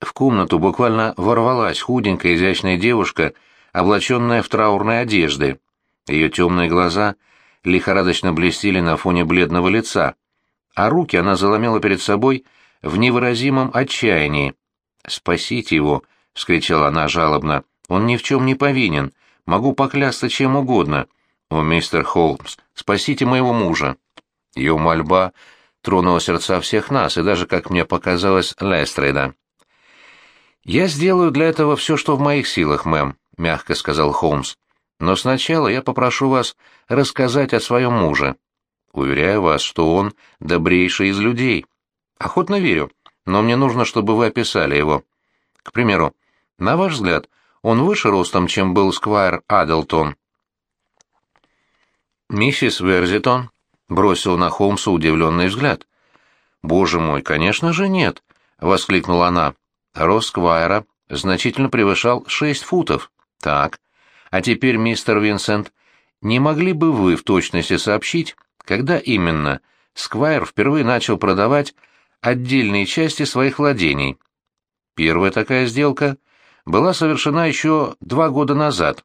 В комнату буквально ворвалась худенькая изящная девушка, облаченная в траурные одежды. Ее темные глаза лихорадочно блестели на фоне бледного лица, а руки она заломила перед собой в невыразимом отчаянии. «Спасите его!» — вскричала она жалобно. «Он ни в чем не повинен. Могу поклясться чем угодно. О, мистер Холмс, спасите моего мужа!» Ее мольба тронула сердца всех нас, и даже, как мне показалось, Лестрейда. «Я сделаю для этого все, что в моих силах, мэм», — мягко сказал Холмс. «Но сначала я попрошу вас рассказать о своем муже. Уверяю вас, что он добрейший из людей. Охотно верю, но мне нужно, чтобы вы описали его. К примеру, на ваш взгляд, он выше ростом, чем был Сквайр Адлтон?» Миссис Верзитон бросил на Холмса удивленный взгляд. «Боже мой, конечно же нет!» — воскликнула она. Рост Сквайра значительно превышал шесть футов. Так. А теперь, мистер Винсент, не могли бы вы в точности сообщить, когда именно Сквайр впервые начал продавать отдельные части своих владений? Первая такая сделка была совершена еще два года назад.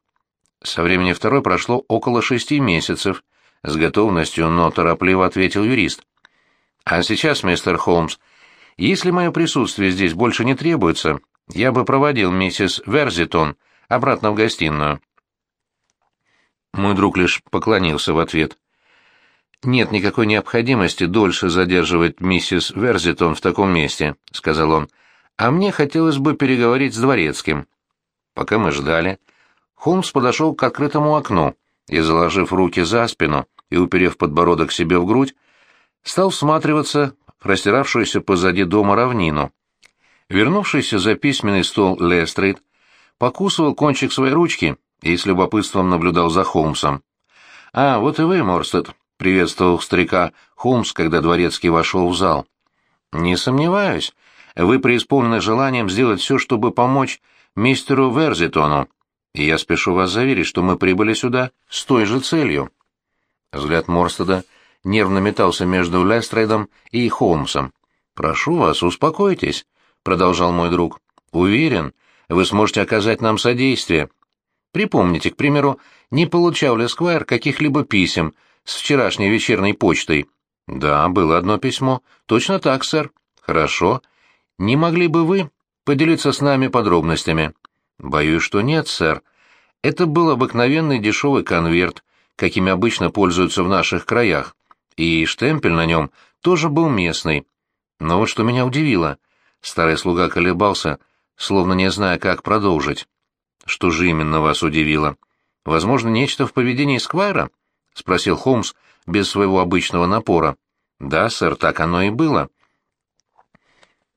Со времени второй прошло около шести месяцев, с готовностью, но торопливо ответил юрист. А сейчас, мистер Холмс, если мое присутствие здесь больше не требуется, я бы проводил миссис Верзитон обратно в гостиную. Мой друг лишь поклонился в ответ. «Нет никакой необходимости дольше задерживать миссис Верзитон в таком месте», — сказал он. «А мне хотелось бы переговорить с дворецким». Пока мы ждали, Холмс подошел к открытому окну и, заложив руки за спину и уперев подбородок себе в грудь, стал всматриваться растиравшуюся позади дома равнину. Вернувшийся за письменный стол Лестрейд покусывал кончик своей ручки и с любопытством наблюдал за Холмсом. «А, вот и вы, Морстед», — приветствовал старика Холмс, когда дворецкий вошел в зал. «Не сомневаюсь. Вы преисполнены желанием сделать все, чтобы помочь мистеру Верзитону, и я спешу вас заверить, что мы прибыли сюда с той же целью». Взгляд Морстеда нервно метался между Лестрейдом и Холмсом. «Прошу вас, успокойтесь», — продолжал мой друг. «Уверен, вы сможете оказать нам содействие. Припомните, к примеру, не получал ли Сквайр каких-либо писем с вчерашней вечерней почтой?» «Да, было одно письмо. Точно так, сэр. Хорошо. Не могли бы вы поделиться с нами подробностями?» «Боюсь, что нет, сэр. Это был обыкновенный дешевый конверт, какими обычно пользуются в наших краях и штемпель на нем тоже был местный. Но вот что меня удивило. Старый слуга колебался, словно не зная, как продолжить. «Что же именно вас удивило? Возможно, нечто в поведении Сквайра?» — спросил Холмс без своего обычного напора. «Да, сэр, так оно и было».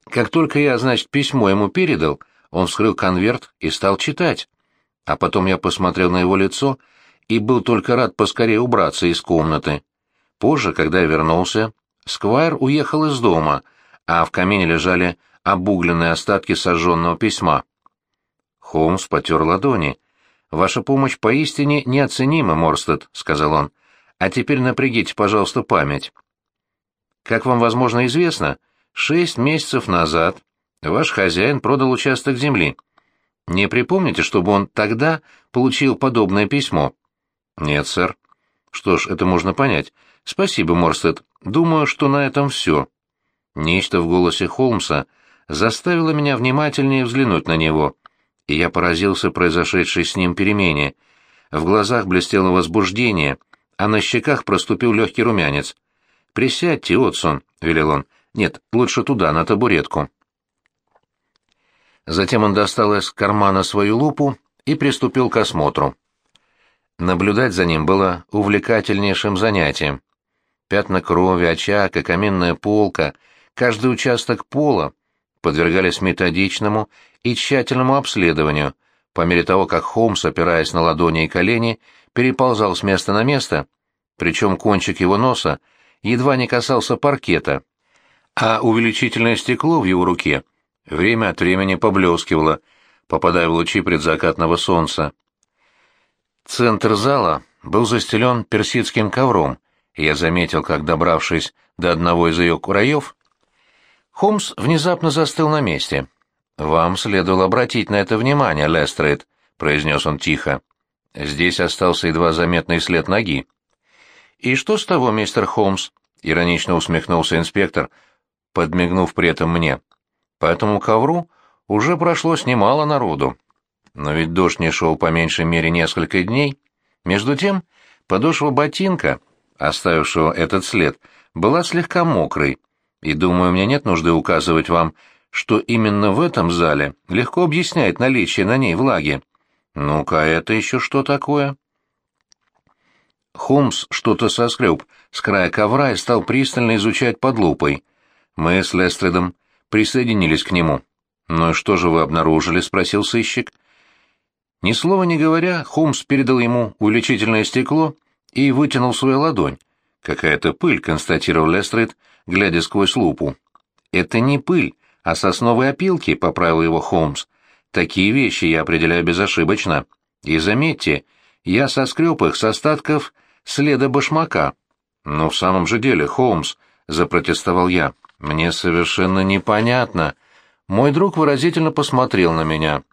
Как только я, значит, письмо ему передал, он вскрыл конверт и стал читать. А потом я посмотрел на его лицо и был только рад поскорее убраться из комнаты. Позже, когда я вернулся, Сквайр уехал из дома, а в камине лежали обугленные остатки сожженного письма. Холмс потер ладони. «Ваша помощь поистине неоценима, Морстед», — сказал он. «А теперь напрягите, пожалуйста, память. Как вам, возможно, известно, шесть месяцев назад ваш хозяин продал участок земли. Не припомните, чтобы он тогда получил подобное письмо?» «Нет, сэр». «Что ж, это можно понять. «Спасибо, Морстед. Думаю, что на этом все». Нечто в голосе Холмса заставило меня внимательнее взглянуть на него, и я поразился произошедшей с ним перемене. В глазах блестело возбуждение, а на щеках проступил легкий румянец. «Присядьте, Отсон», — велел он. «Нет, лучше туда, на табуретку». Затем он достал из кармана свою лупу и приступил к осмотру. Наблюдать за ним было увлекательнейшим занятием. Пятна крови, очаг и каменная полка, каждый участок пола подвергались методичному и тщательному обследованию, по мере того, как Холмс, опираясь на ладони и колени, переползал с места на место, причем кончик его носа едва не касался паркета, а увеличительное стекло в его руке время от времени поблескивало, попадая в лучи предзакатного солнца. Центр зала был застелен персидским ковром, я заметил, как, добравшись до одного из ее краев, Холмс внезапно застыл на месте. «Вам следовало обратить на это внимание, Лестрейд», — произнес он тихо. Здесь остался едва заметный след ноги. «И что с того, мистер Холмс?» — иронично усмехнулся инспектор, подмигнув при этом мне. «По этому ковру уже прошлось немало народу. Но ведь дождь не шел по меньшей мере несколько дней. Между тем, подошва ботинка, оставившего этот след, была слегка мокрой, и, думаю, мне нет нужды указывать вам, что именно в этом зале легко объясняет наличие на ней влаги. Ну-ка, это еще что такое? Холмс что-то соскреб с края ковра и стал пристально изучать под лупой. Мы с Лестридом присоединились к нему. «Ну и что же вы обнаружили?» — спросил сыщик. Ни слова не говоря, Холмс передал ему увеличительное стекло и вытянул свою ладонь. «Какая-то пыль», — констатировал Лестрид, глядя сквозь лупу. «Это не пыль, а сосновые опилки», — поправил его Холмс. «Такие вещи я определяю безошибочно. И заметьте, я соскреб их с остатков следа башмака». «Но в самом же деле, Холмс», — запротестовал я, — «мне совершенно непонятно». Мой друг выразительно посмотрел на меня.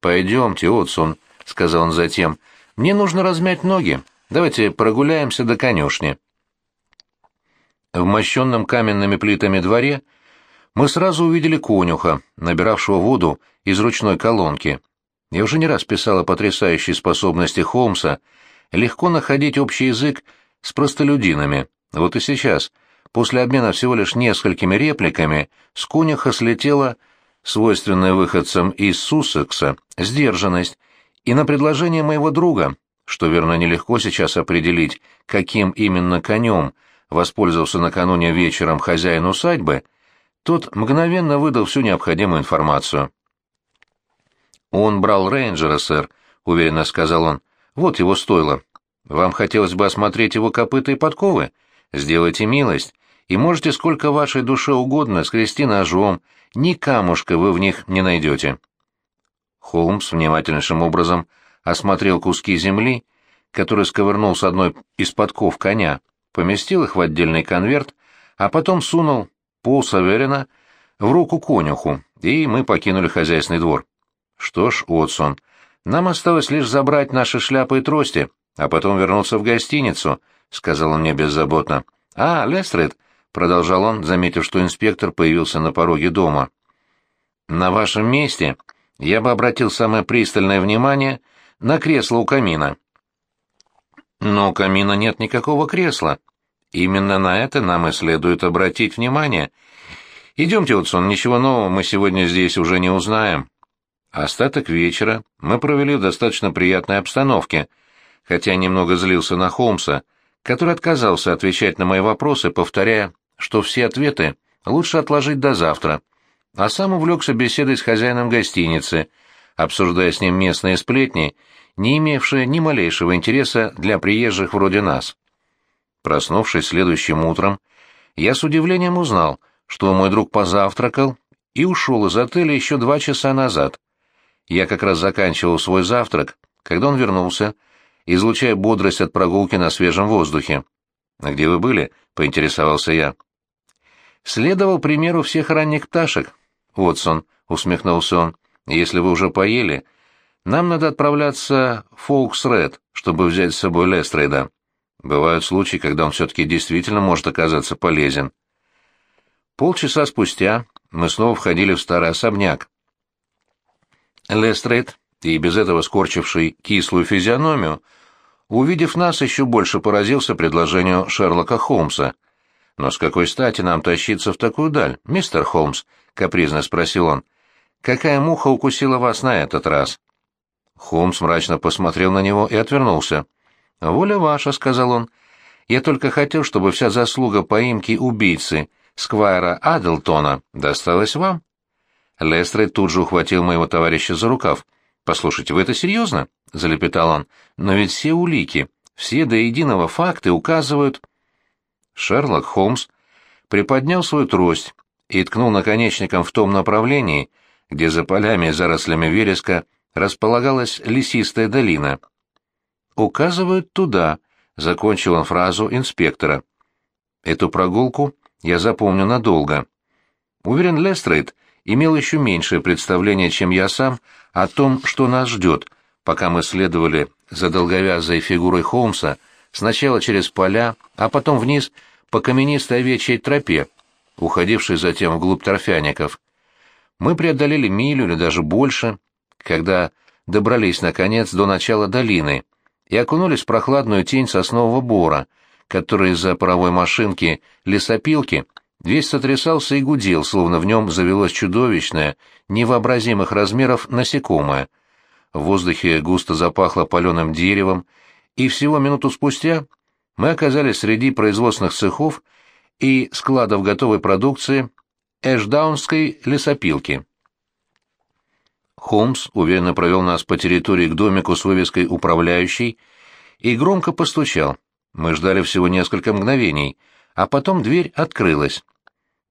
«Пойдемте, Отсон», — сказал он затем, — «мне нужно размять ноги. Давайте прогуляемся до конюшни». В мощенном каменными плитами дворе мы сразу увидели конюха, набиравшего воду из ручной колонки. Я уже не раз писал о потрясающей способности Холмса легко находить общий язык с простолюдинами. Вот и сейчас, после обмена всего лишь несколькими репликами, с конюха слетела свойственная выходцам из Суссекса, сдержанность, и на предложение моего друга, что, верно, нелегко сейчас определить, каким именно конем воспользовался накануне вечером хозяин усадьбы, тот мгновенно выдал всю необходимую информацию. «Он брал рейнджера, сэр», — уверенно сказал он. «Вот его стойло. Вам хотелось бы осмотреть его копыта и подковы? Сделайте милость, и можете сколько вашей душе угодно скрести ножом, ни камушка вы в них не найдете. Холмс внимательнейшим образом осмотрел куски земли, который сковырнул с одной из подков коня, поместил их в отдельный конверт, а потом сунул пол Саверина в руку конюху, и мы покинули хозяйственный двор. Что ж, Отсон, нам осталось лишь забрать наши шляпы и трости, а потом вернуться в гостиницу, — сказал он мне беззаботно. — А, Лестред, продолжал он, заметив, что инспектор появился на пороге дома. «На вашем месте я бы обратил самое пристальное внимание на кресло у камина». «Но у камина нет никакого кресла. Именно на это нам и следует обратить внимание. Идемте, Утсон, ничего нового мы сегодня здесь уже не узнаем». Остаток вечера мы провели в достаточно приятной обстановке, хотя немного злился на Холмса, который отказался отвечать на мои вопросы, повторяя что все ответы лучше отложить до завтра, а сам увлекся беседой с хозяином гостиницы, обсуждая с ним местные сплетни, не имевшие ни малейшего интереса для приезжих вроде нас. Проснувшись следующим утром, я с удивлением узнал, что мой друг позавтракал и ушел из отеля еще два часа назад. Я как раз заканчивал свой завтрак, когда он вернулся, излучая бодрость от прогулки на свежем воздухе. «А где вы были?» — поинтересовался я. «Следовал примеру всех ранних пташек, Уотсон», — усмехнулся он. «Если вы уже поели, нам надо отправляться в Фолкс-Ред, чтобы взять с собой Лестрейда. Бывают случаи, когда он все-таки действительно может оказаться полезен». Полчаса спустя мы снова входили в старый особняк. Лестрейд, и без этого скорчивший кислую физиономию, увидев нас, еще больше поразился предложению Шерлока Холмса. «Но с какой стати нам тащиться в такую даль, мистер Холмс?» — капризно спросил он. «Какая муха укусила вас на этот раз?» Холмс мрачно посмотрел на него и отвернулся. «Воля ваша», — сказал он. «Я только хотел, чтобы вся заслуга поимки убийцы, Сквайра Адлтона, досталась вам». Лестрейд тут же ухватил моего товарища за рукав. «Послушайте, вы это серьезно?» — залепетал он. «Но ведь все улики, все до единого факты указывают...» Шерлок Холмс приподнял свою трость и ткнул наконечником в том направлении, где за полями и зарослями вереска располагалась лесистая долина. «Указывают туда», — закончил он фразу инспектора. «Эту прогулку я запомню надолго. Уверен, Лестрейд имел еще меньшее представление, чем я сам, о том, что нас ждет, пока мы следовали за долговязой фигурой Холмса сначала через поля, а потом вниз по каменистой овечьей тропе, уходившей затем вглубь торфяников. Мы преодолели милю или даже больше, когда добрались, наконец, до начала долины и окунулись в прохладную тень соснового бора, который из-за паровой машинки лесопилки весь сотрясался и гудел, словно в нем завелось чудовищное, невообразимых размеров насекомое. В воздухе густо запахло паленым деревом, и всего минуту спустя мы оказались среди производственных цехов и складов готовой продукции Эшдаунской лесопилки. Холмс уверенно провел нас по территории к домику с вывеской «Управляющий» и громко постучал. Мы ждали всего несколько мгновений, а потом дверь открылась.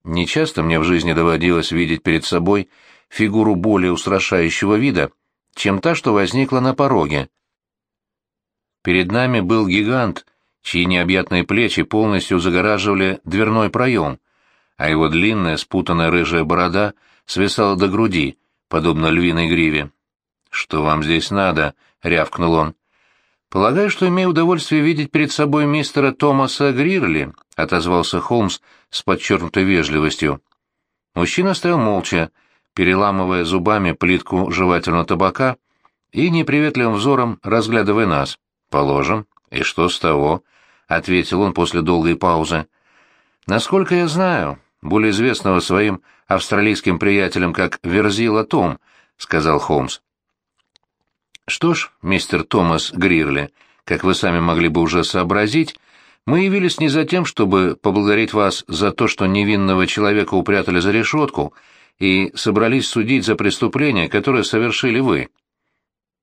Нечасто мне в жизни доводилось видеть перед собой фигуру более устрашающего вида, чем та, что возникла на пороге. Перед нами был гигант, чьи необъятные плечи полностью загораживали дверной проем, а его длинная спутанная рыжая борода свисала до груди, подобно львиной гриве. «Что вам здесь надо?» — рявкнул он. «Полагаю, что имею удовольствие видеть перед собой мистера Томаса Грирли», — отозвался Холмс с подчеркнутой вежливостью. Мужчина стоял молча, переламывая зубами плитку жевательного табака и неприветливым взором разглядывая нас. «Положим. И что с того?» — ответил он после долгой паузы. «Насколько я знаю, более известного своим австралийским приятелем как Верзила Том», — сказал Холмс. «Что ж, мистер Томас Грирли, как вы сами могли бы уже сообразить, мы явились не за тем, чтобы поблагодарить вас за то, что невинного человека упрятали за решетку, и собрались судить за преступление, которое совершили вы».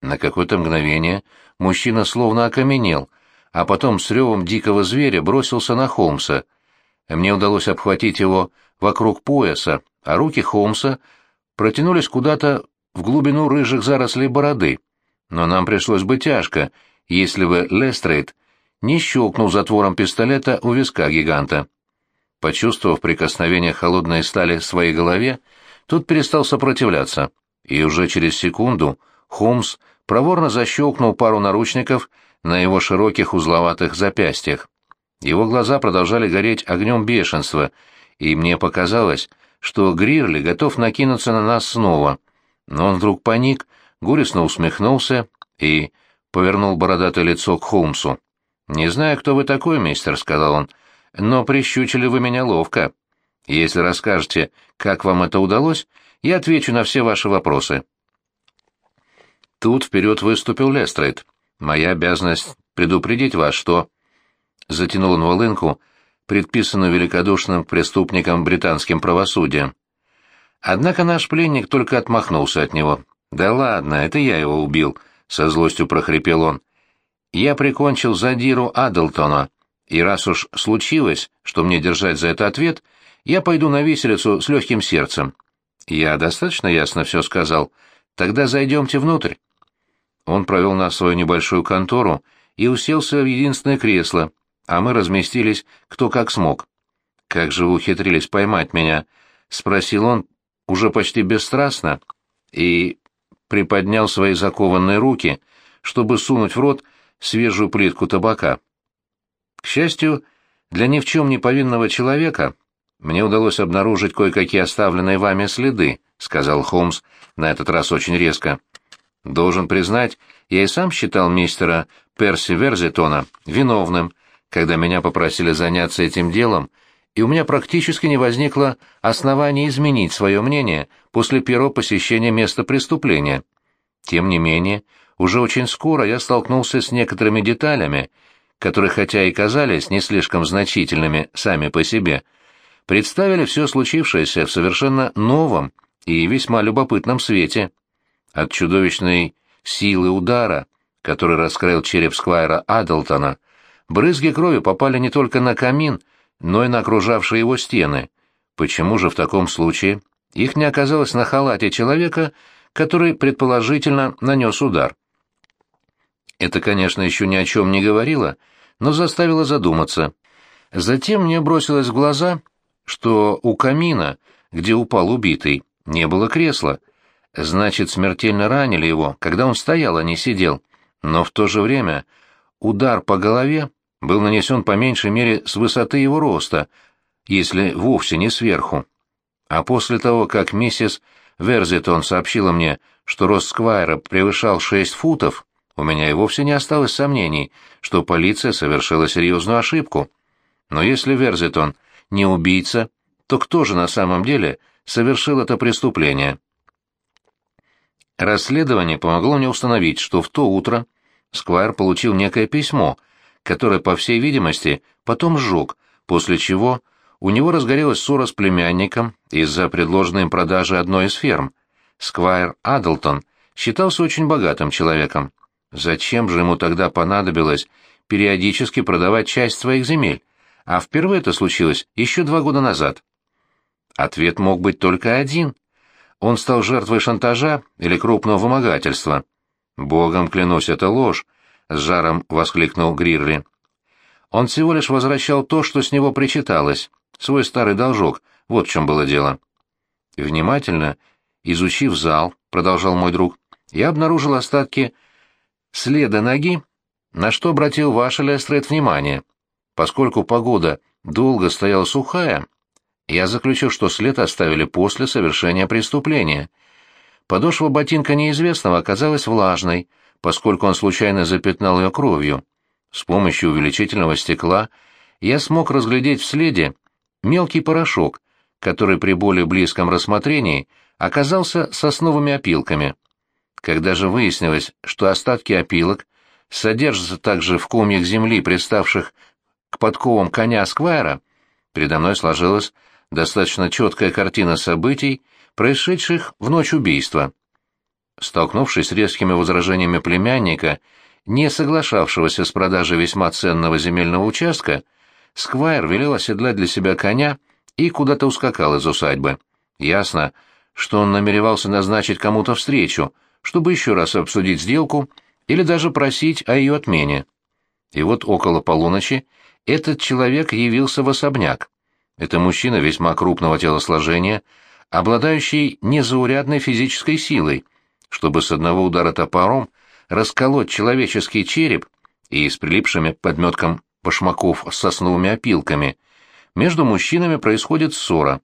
На какое-то мгновение мужчина словно окаменел, а потом с ревом дикого зверя бросился на Холмса — мне удалось обхватить его вокруг пояса, а руки Холмса протянулись куда-то в глубину рыжих зарослей бороды. Но нам пришлось бы тяжко, если бы Лестрейд не щелкнул затвором пистолета у виска гиганта. Почувствовав прикосновение холодной стали в своей голове, тот перестал сопротивляться, и уже через секунду Холмс проворно защелкнул пару наручников на его широких узловатых запястьях. Его глаза продолжали гореть огнем бешенства, и мне показалось, что Грирли готов накинуться на нас снова. Но он вдруг паник, горестно усмехнулся и повернул бородатое лицо к Холмсу. «Не знаю, кто вы такой, мистер», — сказал он, — «но прищучили вы меня ловко. Если расскажете, как вам это удалось, я отвечу на все ваши вопросы». Тут вперед выступил Лестрейд. «Моя обязанность предупредить вас, что...» затянул он волынку, предписанную великодушным преступникам британским правосудием. Однако наш пленник только отмахнулся от него. «Да ладно, это я его убил», — со злостью прохрипел он. «Я прикончил задиру Адлтона, и раз уж случилось, что мне держать за это ответ, я пойду на виселицу с легким сердцем». «Я достаточно ясно все сказал. Тогда зайдемте внутрь». Он провел нас в свою небольшую контору и уселся в единственное кресло, а мы разместились кто как смог. «Как же вы ухитрились поймать меня?» — спросил он уже почти бесстрастно и приподнял свои закованные руки, чтобы сунуть в рот свежую плитку табака. К счастью, для ни в чем не повинного человека мне удалось обнаружить кое-какие оставленные вами следы, — сказал Холмс на этот раз очень резко. Должен признать, я и сам считал мистера Перси Верзитона виновным, когда меня попросили заняться этим делом, и у меня практически не возникло оснований изменить свое мнение после первого посещения места преступления. Тем не менее, уже очень скоро я столкнулся с некоторыми деталями, которые, хотя и казались не слишком значительными сами по себе, представили все случившееся в совершенно новом и весьма любопытном свете. От чудовищной силы удара, который раскрыл череп Сквайра Адлтона, Брызги крови попали не только на камин, но и на окружавшие его стены. Почему же в таком случае их не оказалось на халате человека, который, предположительно, нанес удар? Это, конечно, еще ни о чем не говорило, но заставило задуматься. Затем мне бросилось в глаза, что у камина, где упал убитый, не было кресла. Значит, смертельно ранили его, когда он стоял, а не сидел. Но в то же время удар по голове был нанесен по меньшей мере с высоты его роста, если вовсе не сверху. А после того, как миссис Верзитон сообщила мне, что рост Сквайра превышал шесть футов, у меня и вовсе не осталось сомнений, что полиция совершила серьезную ошибку. Но если Верзитон не убийца, то кто же на самом деле совершил это преступление? Расследование помогло мне установить, что в то утро Сквайр получил некое письмо, которое, по всей видимости, потом сжег, после чего у него разгорелась ссора с племянником из-за предложенной продажи одной из ферм. Сквайр Адлтон считался очень богатым человеком. Зачем же ему тогда понадобилось периодически продавать часть своих земель, а впервые это случилось еще два года назад? Ответ мог быть только один. Он стал жертвой шантажа или крупного вымогательства. «Богом клянусь, это ложь!» — с жаром воскликнул Грирли. Он всего лишь возвращал то, что с него причиталось, свой старый должок, вот в чем было дело. Внимательно, изучив зал, продолжал мой друг, я обнаружил остатки следа ноги, на что обратил ваш Лестрейд внимание. Поскольку погода долго стояла сухая, я заключил, что след оставили после совершения преступления. Подошва ботинка неизвестного оказалась влажной, поскольку он случайно запятнал ее кровью. С помощью увеличительного стекла я смог разглядеть в следе мелкий порошок, который при более близком рассмотрении оказался сосновыми опилками. Когда же выяснилось, что остатки опилок содержатся также в комьях земли, приставших к подковам коня Сквайра, передо мной сложилась достаточно четкая картина событий, происшедших в ночь убийства. Столкнувшись с резкими возражениями племянника, не соглашавшегося с продажей весьма ценного земельного участка, Сквайр велел оседлать для себя коня и куда-то ускакал из усадьбы. Ясно, что он намеревался назначить кому-то встречу, чтобы еще раз обсудить сделку или даже просить о ее отмене. И вот около полуночи этот человек явился в особняк. Это мужчина весьма крупного телосложения, обладающий незаурядной физической силой, чтобы с одного удара топором расколоть человеческий череп и с прилипшими к подметкам башмаков с сосновыми опилками. Между мужчинами происходит ссора.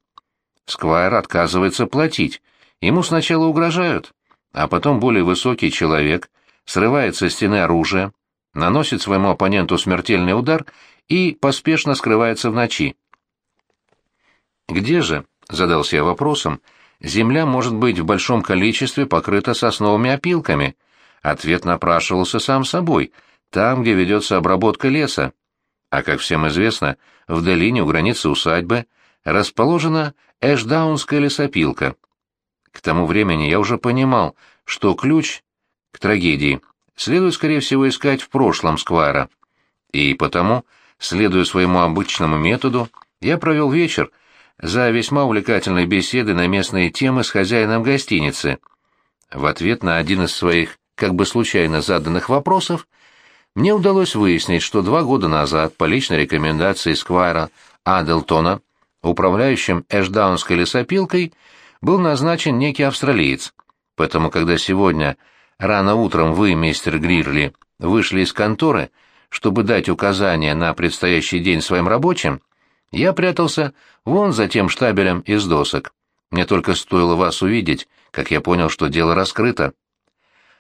Сквайр отказывается платить. Ему сначала угрожают, а потом более высокий человек срывает со стены оружие, наносит своему оппоненту смертельный удар и поспешно скрывается в ночи. Где же, задался я вопросом, земля может быть в большом количестве покрыта сосновыми опилками? Ответ напрашивался сам собой, там, где ведется обработка леса. А как всем известно, в долине у границы усадьбы расположена Эшдаунская лесопилка. К тому времени я уже понимал, что ключ к трагедии следует, скорее всего, искать в прошлом Сквайра. И потому, следуя своему обычному методу, я провел вечер, за весьма увлекательной беседой на местные темы с хозяином гостиницы. В ответ на один из своих, как бы случайно заданных вопросов, мне удалось выяснить, что два года назад по личной рекомендации Сквайра Аделтона управляющим Эшдаунской лесопилкой был назначен некий австралиец. Поэтому, когда сегодня рано утром вы, мистер Грирли, вышли из конторы, чтобы дать указания на предстоящий день своим рабочим, я прятался вон за тем штабелем из досок. Мне только стоило вас увидеть, как я понял, что дело раскрыто.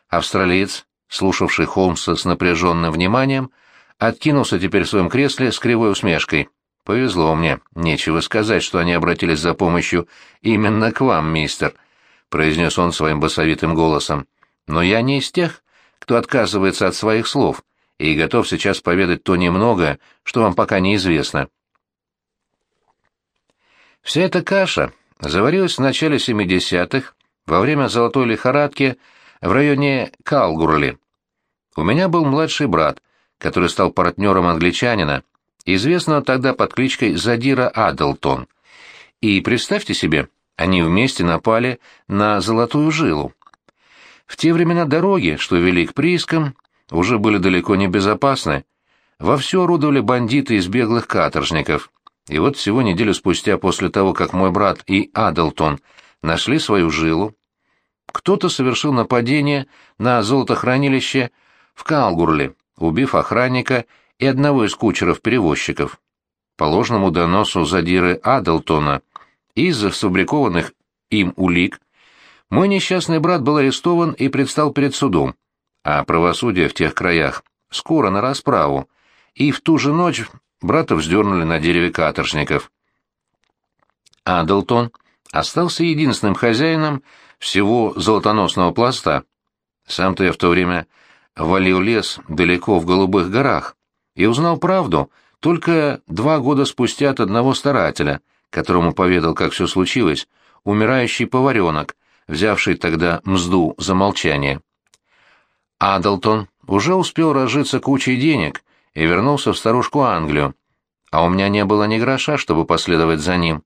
Австралиец, слушавший Холмса с напряженным вниманием, откинулся теперь в своем кресле с кривой усмешкой. «Повезло мне. Нечего сказать, что они обратились за помощью именно к вам, мистер», — произнес он своим басовитым голосом. «Но я не из тех, кто отказывается от своих слов, и готов сейчас поведать то немногое, что вам пока неизвестно. Вся эта каша заварилась в начале 70-х, во время золотой лихорадки в районе Калгурли. У меня был младший брат, который стал партнером англичанина, известного тогда под кличкой Задира Адлтон. И представьте себе, они вместе напали на Золотую Жилу. В те времена дороги, что вели к приискам, уже были далеко не безопасны. Вовсю орудовали бандиты из беглых каторжников. И вот всего неделю спустя после того, как мой брат и Адлтон нашли свою жилу. Кто-то совершил нападение на золотохранилище в Калгурле, убив охранника и одного из кучеров-перевозчиков. По ложному доносу задиры Адлтона из-за сфабрикованных им улик мой несчастный брат был арестован и предстал перед судом, а правосудие в тех краях скоро на расправу, и в ту же ночь брата вздернули на дереве каторжников. Адлтон остался единственным хозяином всего золотоносного пласта. Сам-то я в то время валил лес далеко в Голубых горах и узнал правду только два года спустя от одного старателя, которому поведал, как все случилось, умирающий поваренок, взявший тогда мзду за молчание. Адлтон уже успел разжиться кучей денег и вернулся в старушку Англию, а у меня не было ни гроша, чтобы последовать за ним.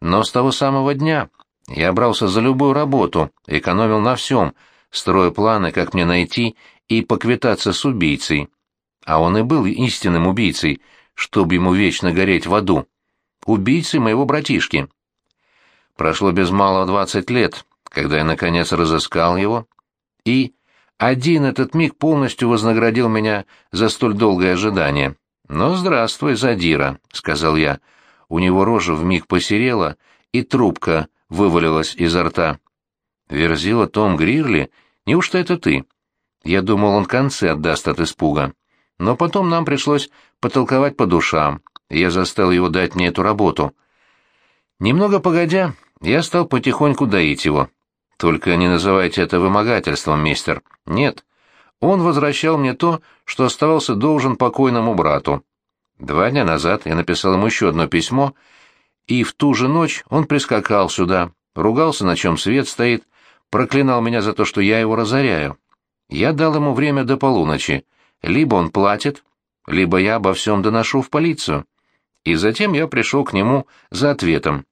Но с того самого дня я брался за любую работу, экономил на всем, строя планы, как мне найти и поквитаться с убийцей. А он и был истинным убийцей, чтобы ему вечно гореть в аду. Убийцей моего братишки. Прошло без малого двадцать лет, когда я, наконец, разыскал его, и один этот миг полностью вознаградил меня за столь долгое ожидание. «Ну, здравствуй, Задира», — сказал я. У него рожа вмиг посерела, и трубка вывалилась изо рта. «Верзила Том Грирли? Неужто это ты?» Я думал, он концы отдаст от испуга. Но потом нам пришлось потолковать по душам, я заставил его дать мне эту работу. Немного погодя, я стал потихоньку доить его. Только не называйте это вымогательством, мистер. Нет. Он возвращал мне то, что оставался должен покойному брату. Два дня назад я написал ему еще одно письмо, и в ту же ночь он прискакал сюда, ругался, на чем свет стоит, проклинал меня за то, что я его разоряю. Я дал ему время до полуночи. Либо он платит, либо я обо всем доношу в полицию. И затем я пришел к нему за ответом.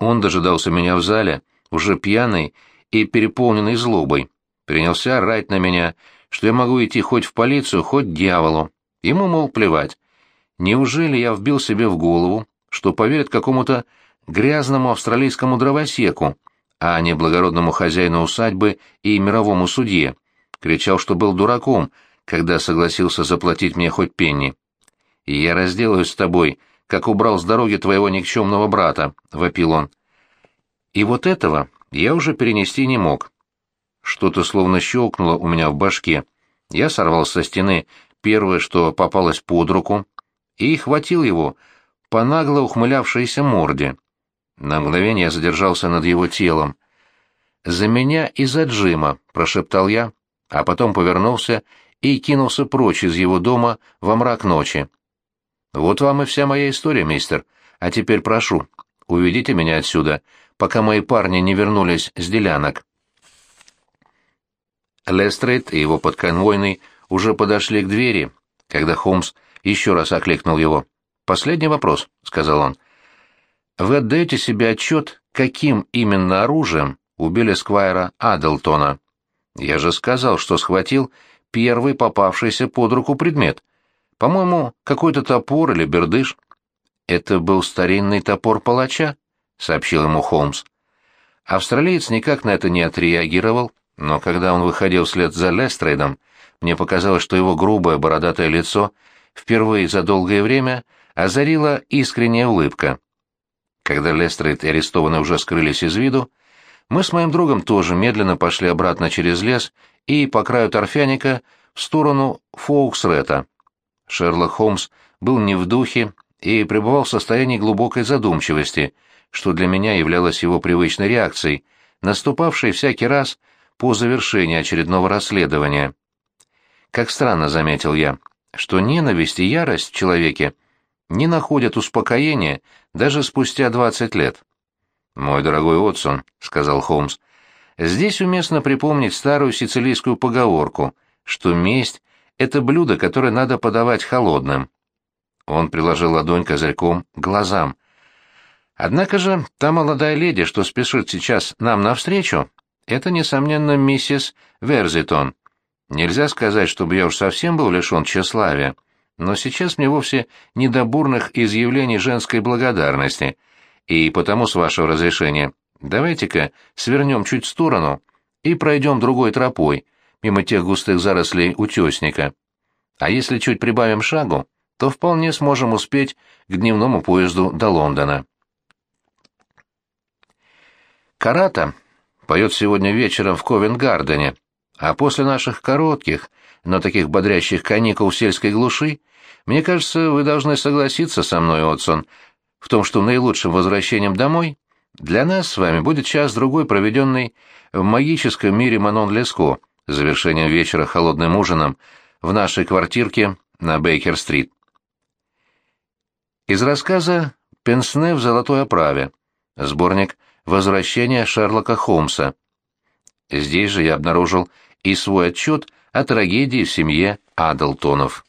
Он дожидался меня в зале, уже пьяный и переполненный злобой. Принялся орать на меня, что я могу идти хоть в полицию, хоть к дьяволу. Ему, мол, плевать. Неужели я вбил себе в голову, что поверят какому-то грязному австралийскому дровосеку, а не благородному хозяину усадьбы и мировому судье. Кричал, что был дураком, когда согласился заплатить мне хоть пенни. «И я разделаюсь с тобой, как убрал с дороги твоего никчемного брата», — вопил он. И вот этого я уже перенести не мог. Что-то словно щелкнуло у меня в башке. Я сорвал со стены первое, что попалось под руку, и хватил его по нагло ухмылявшейся морде. На мгновение я задержался над его телом. «За меня и за Джима», — прошептал я, а потом повернулся и кинулся прочь из его дома во мрак ночи. «Вот вам и вся моя история, мистер. А теперь прошу, уведите меня отсюда, пока мои парни не вернулись с делянок». Лестрейд и его подконвойный уже подошли к двери, когда Холмс еще раз окликнул его. «Последний вопрос», — сказал он. Вы отдаете себе отчет, каким именно оружием убили Сквайра Адлтона? Я же сказал, что схватил первый попавшийся под руку предмет. По-моему, какой-то топор или бердыш. Это был старинный топор палача, сообщил ему Холмс. Австралиец никак на это не отреагировал, но когда он выходил вслед за Лестрейдом, мне показалось, что его грубое бородатое лицо впервые за долгое время озарила искренняя улыбка. Когда Лестрейд и арестованные уже скрылись из виду, мы с моим другом тоже медленно пошли обратно через лес и по краю торфяника в сторону Фоуксрета. Шерлок Холмс был не в духе и пребывал в состоянии глубокой задумчивости, что для меня являлось его привычной реакцией, наступавшей всякий раз по завершении очередного расследования. Как странно заметил я, что ненависть и ярость в человеке не находят успокоения даже спустя двадцать лет. «Мой дорогой Отсон», — сказал Холмс, — «здесь уместно припомнить старую сицилийскую поговорку, что месть — это блюдо, которое надо подавать холодным». Он приложил ладонь козырьком к глазам. «Однако же та молодая леди, что спешит сейчас нам навстречу, это, несомненно, миссис Верзитон. Нельзя сказать, чтобы я уж совсем был лишен тщеславия. Но сейчас мне вовсе не до бурных изъявлений женской благодарности, И потому, с вашего разрешения, давайте-ка свернем чуть в сторону и пройдем другой тропой, мимо тех густых зарослей утесника. А если чуть прибавим шагу, то вполне сможем успеть к дневному поезду до Лондона. Карата поет сегодня вечером в Ковент-Гардене, а после наших коротких, но таких бодрящих каникул в сельской глуши, мне кажется, вы должны согласиться со мной, Отсон, в том, что наилучшим возвращением домой для нас с вами будет час-другой, проведенный в магическом мире Манон-Леско, завершением вечера холодным ужином в нашей квартирке на Бейкер-стрит. Из рассказа «Пенсне в золотой оправе», сборник «Возвращение Шерлока Холмса». Здесь же я обнаружил и свой отчет о трагедии в семье Адлтонов.